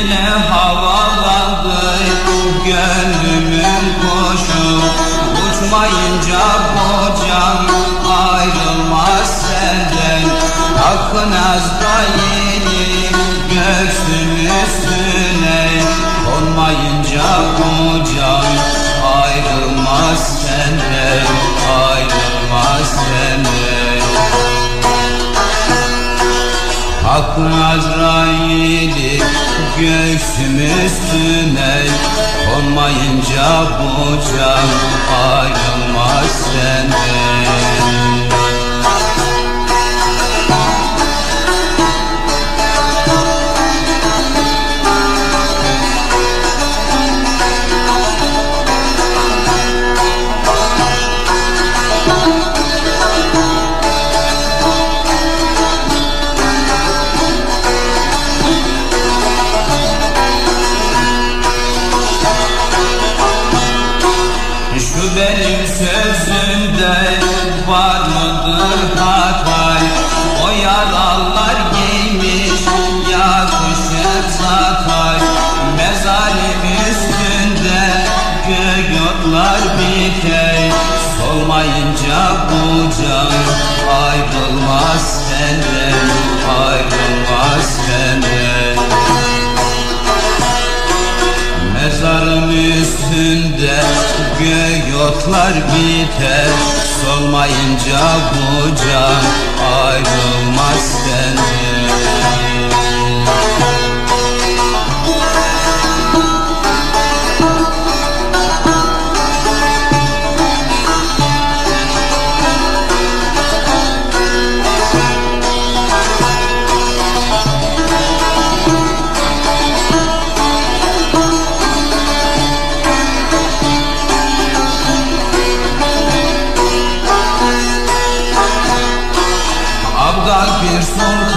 ile havaladı Gönlümün kuşu uçmayınca kocam Ayrılmaz senden. Hakkın azda yeni Göksün üstüne. Konmayınca kocam Ayrılmaz senden. Azrail'i göğsüm üstüne Konmayınca bu benim sözümde var mıdır hatay? O yaralar giymiş yakışır zaten Mezalim üstünde göğotlar biter Solmayınca bu can ayrılmaz senden Ayrılmaz senden. Mezarım üstünde göğotlar biter Solmayınca bu can ayrılmaz senden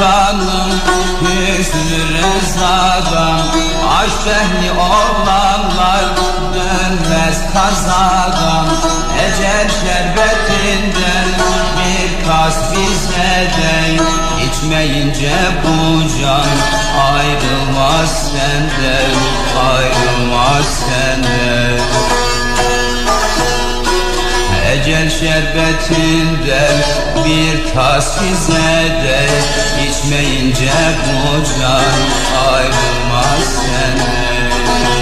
sultanım Hüsnü Reza'dan Aşk ehli olanlar Dönmez kazadan. Ecel şerbetinden Bir kas bize de İçmeyince bu can Ayrılmaz senden Ayrılmaz senden Ecel şerbetinden bir tas bize de İçmeyince bu can ayrılmaz senden